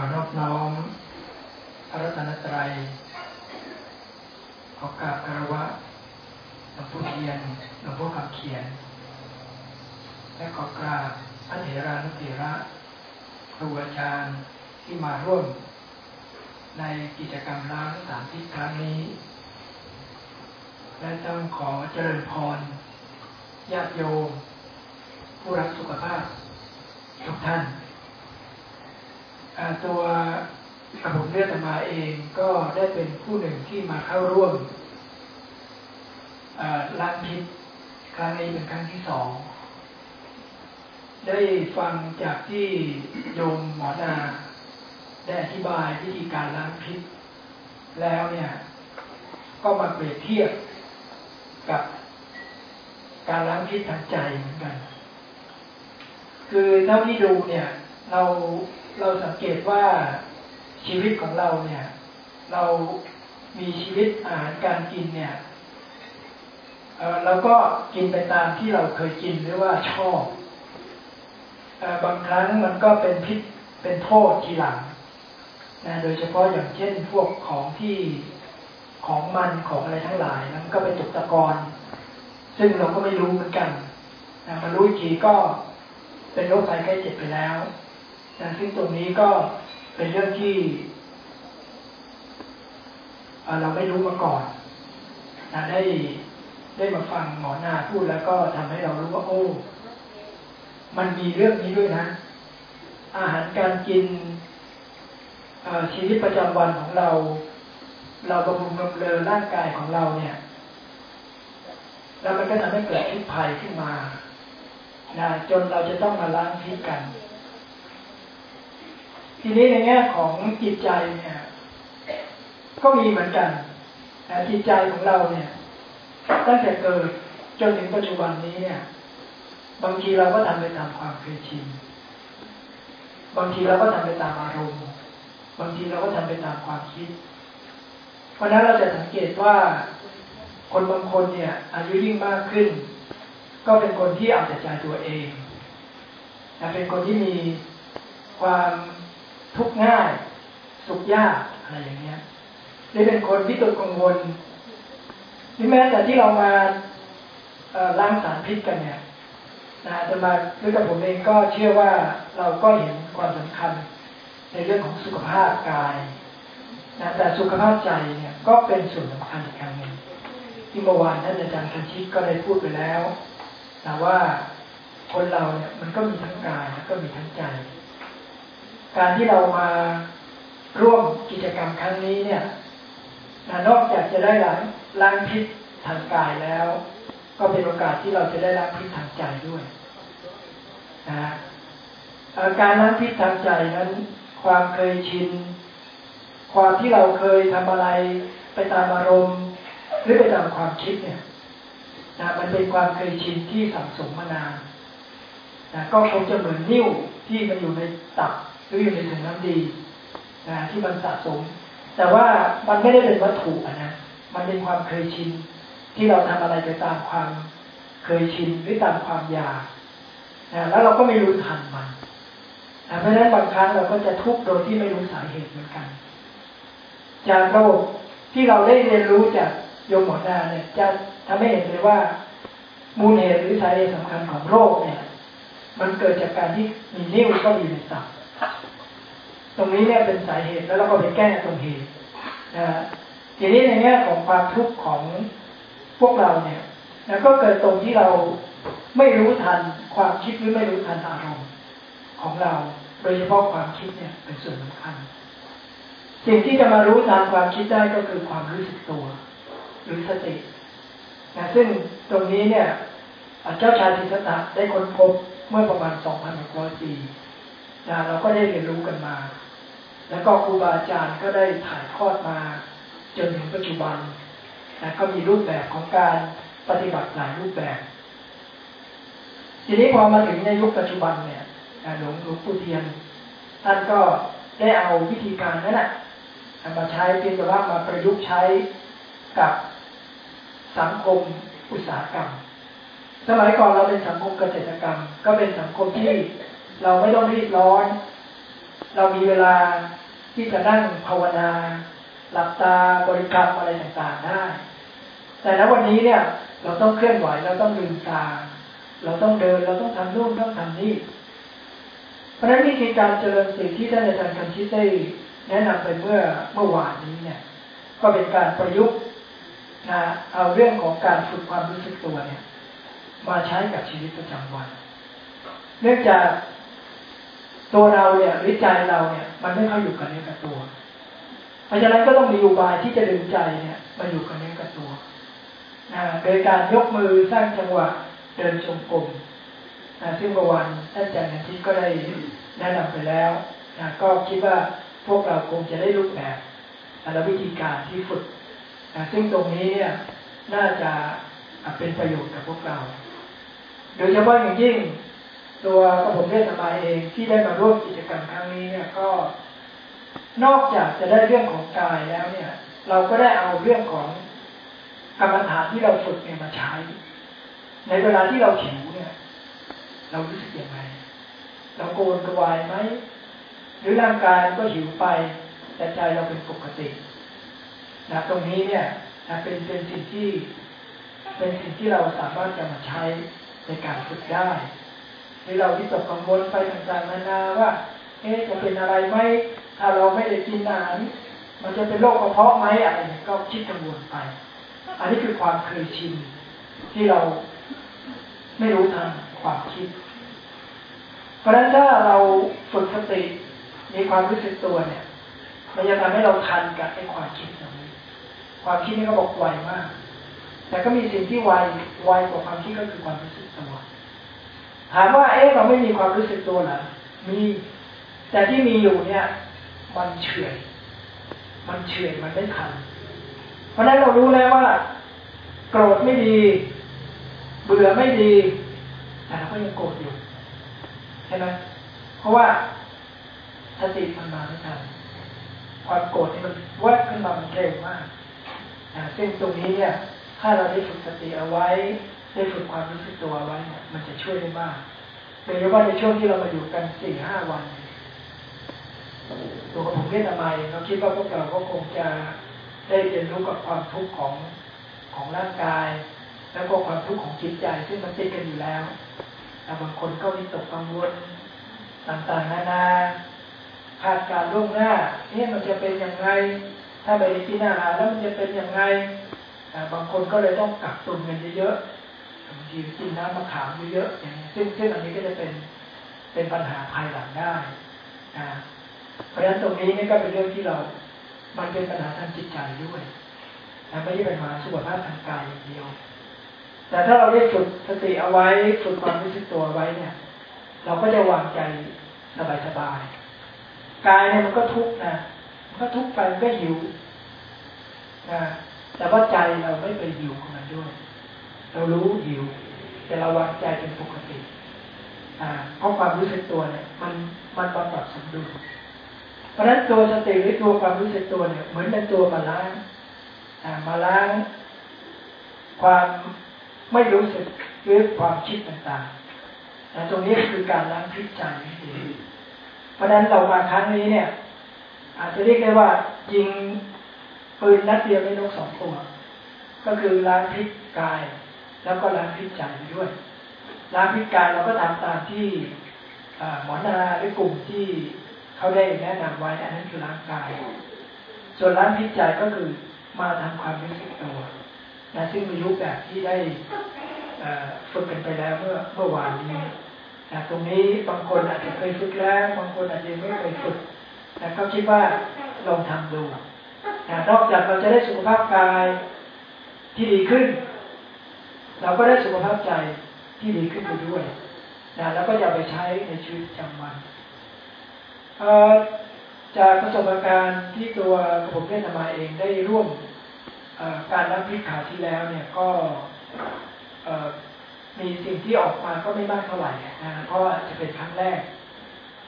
อนอบน้อมพระรัตนตรัยขอกราบคารวะหลวงพ่อเทียนหลวงพ่อคำเขียน และขอกราบพระเถรานุเถระครูอาจารย์ที่มาร่วม ในกิจกรรมล้างสามทิศครั้งนี้ และต้องขอเจริญพรญาติโยม ผู้รักสุขภาพ ทุกท่านตัวกระผม เลือดมาเองก็ได้เป็นผู้หนึ่งที่มาเข้าร่วมล้างพิษครั้งนี้เป็นครั้งที่สอง ได้ฟังจากที่โยมหมอนาได้อธิบายวิธีการล้างพิษ แล้วเนี่ย ก็มาเปรียบเทียบกับการล้างพิษทางใจเหมือนกัน คือเท่าที่ดูเนี่ย เราเราสังเกตว่า ชีวิตของเราเนี่ย เรามีชีวิตอาหารการกินเนี่ยเราก็กินไปตามที่เราเคยกินหรือว่าชอบบางครั้งมันก็เป็นพิษเป็นโทษทีหลังนะโดยเฉพาะอย่างเช่นพวกของที่ของมันของอะไรทั้งหลายนั้นก็ไปตกตะกอนซึ่งเราก็ไม่รู้เหมือนกันนะมารู้อีกทีก็เป็นโรคภัยไข้เจ็บไปแล้วนะซึ่งตรงนี้ก็ เป็นเรื่องที่เราไม่รู้มาก่อนนะได้ได้มาฟังหมอนาพูดแล้วก็ทำให้เรารู้ว่าโอ้ มันมีเรื่องนี้ด้วยนะ อาหารการกินชีวิตประจำวันของเรา เราบำรุงบำเรอร่างกายของเราเนี่ย แล้วมันก็ทำให้เกิดพิษภัยขึ้นมานะจนเราจะต้องมาล้างพิษกัน ทีนี้ในแง่ของจิตใจเนี่ย ก็มีเหมือนกันจิตใจของเราเนี่ย ตั้งแต่เกิดจนถึงปัจจุบันนี้เนี่ย บางทีเราก็ทำไปตามความเคยชินบางทีเราก็ทำไปตามอารมณ์บางทีเราก็ทำไปตามความคิด เพราะนั้นเราจะสังเกตว่าคนบางคนเนี่ย อายุยิ่งมากขึ้น ก็เป็นคนที่เอาแต่ใจตัวเองเป็นคนที่มีความ ทุกง่าย สุขยากอะไรอย่างเงี้ยหรือเป็นคนที่ตกกังวลที่แม้แต่ที่เรามาล้างสารพิษกันเนี่ยนะจะมาด้วยกับผมเองก็เชื่อว่าเราก็เห็นความสำคัญในเรื่องของสุขภาพกายนะแต่สุขภาพใจเนี่ยก็เป็นส่วนสำคัญอีกครั้งหนึ่งที่เมื่อวานท่านอาจารย์คันชิตก็ได้พูดไปแล้วนะว่าคนเราเนี่ยมันก็มีทั้งกายแล้วก็มีทั้งใจ การที่เรามาร่วมกิจกรรมครั้งนี้เนี่ยนอกจากจะได้ล้างล้างพิษทางกายแล้ว ก็เป็นโอกาสที่เราจะได้ล้างพิษทางใจด้วยนะการล้างพิษทางใจนั้น ความเคยชิน ความที่เราเคยทำอะไรไปตามอารมณ์ หรือไปตามความคิดเนี่ยนะมันเป็นความเคยชินที่สังสมมานานนะก็คงจะเหมือนนิ้วที่มันอยู่ในตับ หรืออยู่ในถุงน้ำดีนะที่มันสะสม แต่ว่ามันไม่ได้เป็นวัตถุนะมันเป็นความเคยชิน ที่เราทำอะไรไปตามความเคยชินหรือตามความอยากนะแล้วเราก็ไม่รู้ทันมันนะเพราะฉะนั้นบางครั้งเราก็จะทุกข์โดยที่ไม่รู้สาเหตุเหมือนกัน จากระบบที่เราได้เรียนรู้จากโยมหมอนาเนี่ยจะทำให้เห็นเลยว่ามูลเหตุหรือสาเหตุสำคัญของโรคเนี่ย มันเกิดจากการที่มีนิ่วก็มีในตับ ตรงนี้เนี่ยเป็นสาเหตุแล้วเราก็ไปแก้ตรงเหตุนะทีนี้ในแง่ของความทุกข์ของพวกเราเนี่ยนะก็เกิดตรงที่เราไม่รู้ทันความคิดหรือไม่รู้ทันอารมณ์ของเรา โดยเฉพาะความคิดเนี่ยเป็นส่วนสำคัญ สิ่งที่จะมารู้ทันความคิดได้ก็คือความรู้สึกตัว หรือสตินะซึ่งตรงนี้เนี่ยเจ้าชายสิทธัตถะได้ค้นพบเมื่อประมาณ 2,600 ปีนะเราก็ได้เรียนรู้กันมา แล้วก็ครูบาอาจารย์ก็ได้ถ่ายทอดมาจนถึงปัจจุบันนะก็มีรูปแบบของการปฏิบัติหลายรูปแบบ ทีนี้พอมาถึงในยุคปัจจุบันเนี่ยหลวงหลวงปู่เทียนท่านก็ได้เอาวิธีการนั้นแหละมาใช้เพียงแต่ว่ามาประยุกต์ใช้กับสังคมอุตสาหกรรม สมัยก่อนเราเป็นสังคมเกษตรกรรม ก็เป็นสังคมที่เราไม่ต้องรีบร้อน เรามีเวลา ที่จะนั่งภาวนา หลับตาบริกรรมอะไรต่างๆได้ แต่ณวันนี้เนี่ย เราต้องเคลื่อนไหวเราต้องลืมตา เราต้องเดินเราต้องทำนู่นต้องทำนี่เพราะฉะนั้นวิธีการเจริญสติที่ท่านอาจารย์คันชิตได้แนะนำไปเมื่อเมื่อวานนี้เนี่ย ก็เป็นการประยุกต์นะเอาเรื่องของการฝึกความรู้สึกตัวเนี่ย มาใช้กับชีวิตประจำวัน เนื่องจาก ตัวเราเนี่ยหรือใจเราเนี่ย มันไม่เข้าอยู่กับเนื้อกับตัว เพราะฉะนั้นก็ต้องมีอุบายที่จะดึงใจเนี่ยมาอยู่กับเนื้อกับตัวโดยการยกมือสร้างจังหวะเดินจงกรมซึ่งเมื่อวานท่านอาจารย์นันทิก็ได้แนะนำไปแล้วก็คิดว่าพวกเราคงจะได้รูปแบบและวิธีการที่ฝึกซึ่งตรงนี้เนี่ยน่าจะเป็นประโยชน์กับพวกเรา โดยเฉพาะอย่างยิ่ง ตัวกระผมเรียสบายเองที่ได้มาร่วมกิจกรรมครั้งนี้เนี่ยก็ นอกจากจะได้เรื่องของกายแล้วเนี่ย เราก็ได้เอาเรื่องของกรรมฐานที่เราฝึกเนี่ยมาใช้ ในเวลาที่เราหิวเนี่ย เรารู้สึกยังไงเราโกนกระวายไหมหรือร่างกายก็หิวไป แต่ใจเราเป็นปกตินะตรงนี้เนี่ยนะเป็นเป็นสิ่งที่ เป็นสิ่งที่เราสามารถจะมาใช้ในการฝึกได้ ที่เราวิตกกังวลไปต่างๆนานาว่าเอ๊ะจะเป็นอะไรไหมถ้าเราไม่ได้กินอาหารมันจะเป็นโรคกระเพาะไหมอะไรก็คิดกังวลไป อันนี้คือความเคยชินที่เราไม่รู้ทันความคิด เพราะฉะนั้นถ้าเราฝึกสติมีความรู้สึกตัวเนี่ย มันจะทำให้เราทันกับไอ้ความคิดตรงนี้ ความคิดนี่ก็บอกไวมาก แต่ก็มีสิ่งที่ไวไวกว่าความคิดก็คือความรู้สึกตัว ถามว่าเอ๊ะเราไม่มีความรู้สึกตัวเหรอมี แต่ที่มีอยู่เนี่ย มันเฉื่อยมันเฉื่อยมันไม่ทันเพราะนั้นเรารู้แล้วว่า โกรธไม่ดี เบื่อไม่ดีแต่เราก็ยังโกรธอยู่ใช่ไหมเพราะว่าสติมันมาไม่ทันความโกรธนี่มันวัดขึ้นมามันเร็วมากซึ่งตรงนี้เนี่ย ถ้าเราได้ฝึกสติเอาไว้ ได้ฝึกความรู้สึกตัวไว้เนี่ยมันจะช่วยได้มากโดยเฉพาะในช่วงที่เรามาอยู่กันสี่ห้าวันตัวผมเรียนทำไมเราคิดว่าพวกเราก็คงจะได้เรียนรู้กับความทุกข์ของของร่างกาย แล้วก็ความทุกข์ของจิตใจซึ่งมันติดกันอยู่แล้ว แต่บางคนก็วิตกกังวลต่างๆนานาคาดการล่วงหน้าเนี่ยมันจะเป็นอย่างไร ถ้าไปกินอาหาแล้วมันจะเป็นอย่างไรบางคนก็เลยต้องกักตุนเงินเยอะ ทีกินน้ำมะขามเยอะๆอย่างนี้ซึ่งซึ่งอันนี้ก็จะเป็นเป็นปัญหาภายหลังได้นะเพราะฉะนั้นตรงนี้นี่ก็เป็นเรื่องที่เรา มันเป็นปัญหาทางจิตใจด้วยนะไม่ใช่เป็นปัญหาสุขภาพทางกายอย่างเดียว แต่ถ้าเราได้ฝึกสติเอาไว้ฝึกความรู้สึกตัวไว้เนี่ย เราก็จะวางใจสบายๆกายเนี่ยมันก็ทุกข์นะมันก็ทุกข์ไปมันก็หิวนะแต่ว่าใจเราไม่ไปหิวกับมันด้วย เรารู้หิว แต่เราวางใจเป็นปกติเพราะความรู้สึกตัวเนี่ย มันมันบำบัดสมดุลเพราะฉะนั้นตัวสติหรือตัวความรู้สึกตัวเนี่ย เหมือนเป็นตัวมาล้างมาล้าง ความไม่รู้สึกหรือความคิดต่างๆแต่ตรงนี้คือการล้างพิษใจเพราะฉะนั้นเรามาครั้งนี้เนี่ย อาจจะเรียกได้ว่ายิงปืนนัดเดียวไม่นกสองตัวก็คือล้างพิษกาย แล้วก็ล้างพิษใจด้วยล้างพิษกายเราก็ทำตามที่หมอนาหรือกลุ่มที่เขาได้แนะนำไว้อันนั้นคือล้างกาย ส่วนล้างพิษใจก็คือมาทำความรู้สึกตัวนะซึ่งมีรูปแบบที่ได้ฝึกกันไปแล้วเมื่อเมื่อวานนี้นะตรงนี้บางคนอาจจะเคยฝึกแล้วบางคนอาจจะไม่เคยฝึกแต่ก็คิดว่าลองทำดูนะนอกจากเราจะได้สุขภาพกายที่ดีขึ้น เราก็ได้สุขภาพใจที่ดีขึ้นไปด้วยนะแล้วก็จะไปใช้ในชีวิตประจำวันจากประสบการณ์ที่ตัวผมเล่นมาเองได้ร่วมการรับพิขาที่แล้วเนี่ยก็มีสิ่งที่ออกมาก็ไม่มากเท่าไหร่นะเพราะจะเป็นครั้งแรก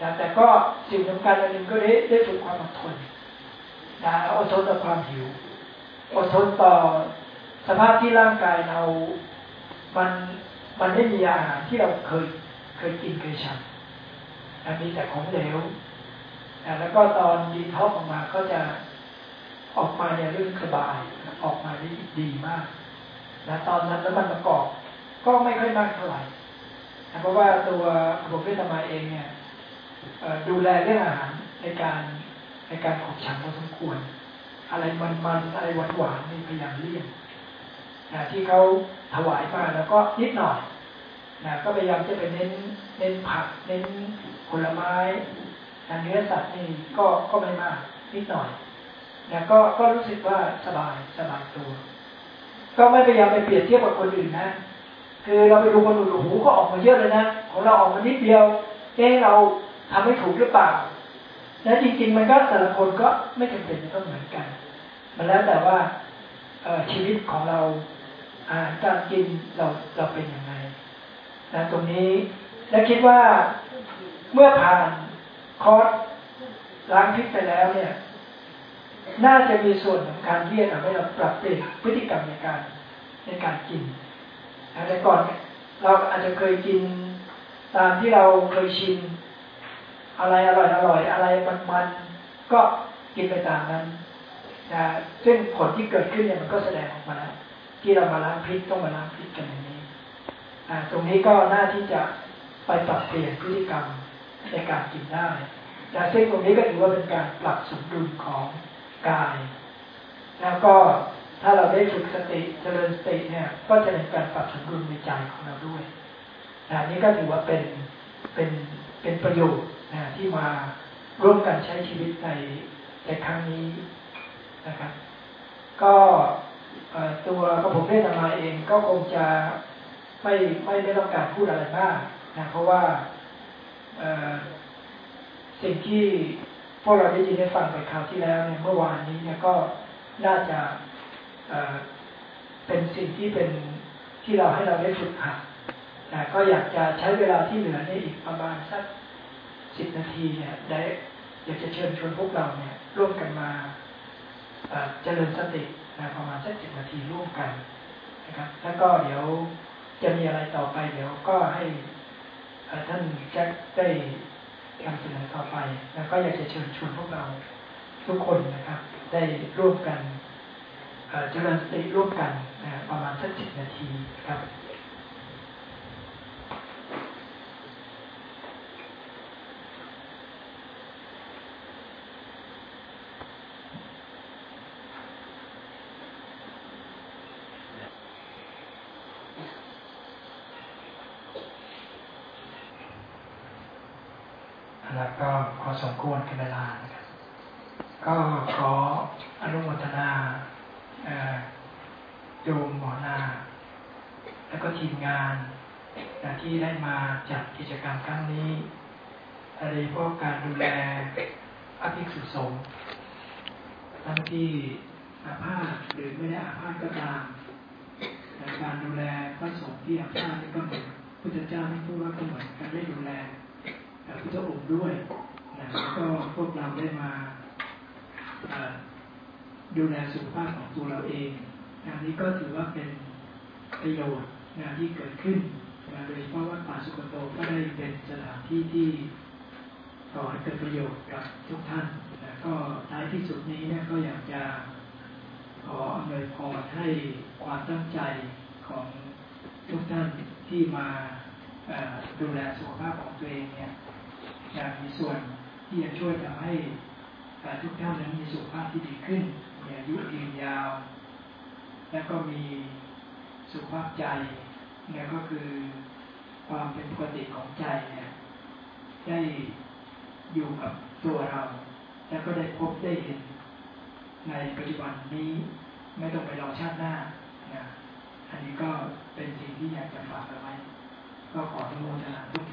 นะแต่ก็สิ่งสำคัญอันหนึ่งก็ได้ได้ฝึกความอดทนนะอดทนต่อความหิว อดทนต่อสภาพที่ร่างกายเรา มันมันไม่มีอาหารที่เราเคยเคยกินเคยฉันมีแต่ของเหลวแล้วก็ตอนดีท็อกออกมาก็จะออกมาเนี่ยรู้สึกสบายออกมาได้ดีมากนะตอนนั้นแล้วมันประกอบ ก็ไม่ค่อยมากเท่าไหร่เพราะว่าตัวผมเวทมาเองเนี่ยดูแลเรื่องอาหารในการในการขบฉันพอสมควร อะไรมันๆอะไรหวานๆนี่พยายามเลี่ยง นะที่เขาถวายมาแล้วก็นิดหน่อยนะก็พยายามจะไปเน้นเน้นผัก เน้นผลไม้เนื้อสัตว์นี่ก็ก็ไม่มากนิดหน่อยนะก็ก็รู้สึกว่าสบายสบายตัว ก็ไม่พยายามไปเปรียบเทียบกับคนอื่นนะ คือเราไปดูคนอื่นโอ้โหก็ออกมาเยอะเลยนะของเราออกมานิดเดียวเอ๊เราทำไม่ถูกหรือเปล่าและจริงๆ มันก็แต่ละคนก็ไม่จำเป็นต้องเหมือนกัน มันแล้วแต่ว่าชีวิตของเรา การกินเราเราเป็นยังไงนะตรงนี้ และคิดว่าเมื่อผ่านคอร์สล้างพิษไปแล้วเนี่ย น่าจะมีส่วนสำคัญที่จะทำให้เราปรับเปลี่ยนพฤติกรรมในการในการกินแต่ก่อนเราอาจจะเคยกินตามที่เราเคยชิน อะไรอร่อยอร่อยอะไรมันมันก็กินไปตามนั้นนะซึ่งผลที่เกิดขึ้นเนี่ยมันก็แสดงออกมาแล้ว ที่เรามาล้างพิษต้องมาล้างพิษกันอย่างนี้ตรงนี้ก็น่าที่จะไปปรับเปลี่ยนพฤติกรรมในการกินได้แต่ซึ่งตรงนี้ก็ถือว่าเป็นการปรับสมดุลของกาย แล้วก็ถ้าเราได้ฝึกสติเจริญสติเนี่ย ก็จะเป็นการปรับสมดุลในใจของเราด้วยอันนี้ก็ถือว่าเป็นเป็นเป็นประโยชน์นะที่มาร่วมกันใช้ชีวิตในในครั้งนี้นะครับ ก็ ตัวกระผมได้ทำมาเองก็คงจะไม่ไม่ได้ต้องการพูดอะไรมากนะเพราะว่าสิ่งที่พวกเราได้ยินได้ฟังไปคราวที่แล้วเนี่ยเมื่อวานนี้เนี่ยก็น่าจะเป็นสิ่งที่เป็นที่เราให้เราได้ฝึกหัดแต่ก็อยากจะใช้เวลาที่เหลือนี่อีกประมาณสักสิบนาทีเนี่ยได้อยากจะเชิญชวนพวกเราเนี่ยร่วมกันมาเจริญสติ นะประมาณสักสิบนาทีร่วมกันนะครับ แล้วก็เดี๋ยวจะมีอะไรต่อไป เดี๋ยวก็ให้ท่านแจ็คได้นำเสนอต่อไป แล้วก็อยากจะเชิญชวนพวกเราทุกคนนะครับ ได้ร่วมกันเจริญสติร่วมกันนะประมาณสักสิบนาทีครับ แล้วก็ขอสมควรกับเวลานะครับก็ขออนุโมทนาโยมหมอนาแล้วก็ทีมงานที่ได้มาจัดกิจกรรมครั้งนี้โดยเฉพาะการดูแลอภิสุสงฆ์ทั้งที่อาภาษหรือไม่ได้อาภาษก็ตามแต่การดูแลพระสงฆ์ที่อาภาษก็เหมือนพุทธเจ้าที่พูดว่าก็เหมือนการได้ดูแล พุทธองค์ด้วยนะแล้วก็พวกเราได้มาดูแลสุขภาพของตัวเราเองอันนี้ก็ถือว่าเป็นประโยชน์นะที่เกิดขึ้นนะโดยเฉพาะวัดป่าสุกโตก็ได้เป็นสถานที่ที่ต่อให้เกิดประโยชน์กับทุกท่านนะก็ท้ายที่สุดนี้เนี่ยก็อยากจะขออำนวยพรให้ความตั้งใจของทุกท่านที่มาดูแลสุขภาพของตัวเองเนี่ย อยากมีส่วนที่จะช่วยทำให้ทุกท่านนั้นมีสุขภาพที่ดีขึ้นมีอายุยืนยาว และก็มีสุขภาพใจเนี่ยก็คือความเป็นปกติของใจเนี่ยได้อยู่กับตัวเรา แล้วก็ได้พบได้เห็นในปัจจุบันนี้ไม่ต้องไปรอชาติหน้านะอันนี้ก็เป็นสิ่งที่อยากจะฝากเอาไว้ ก็ขออนุโมทนาทุก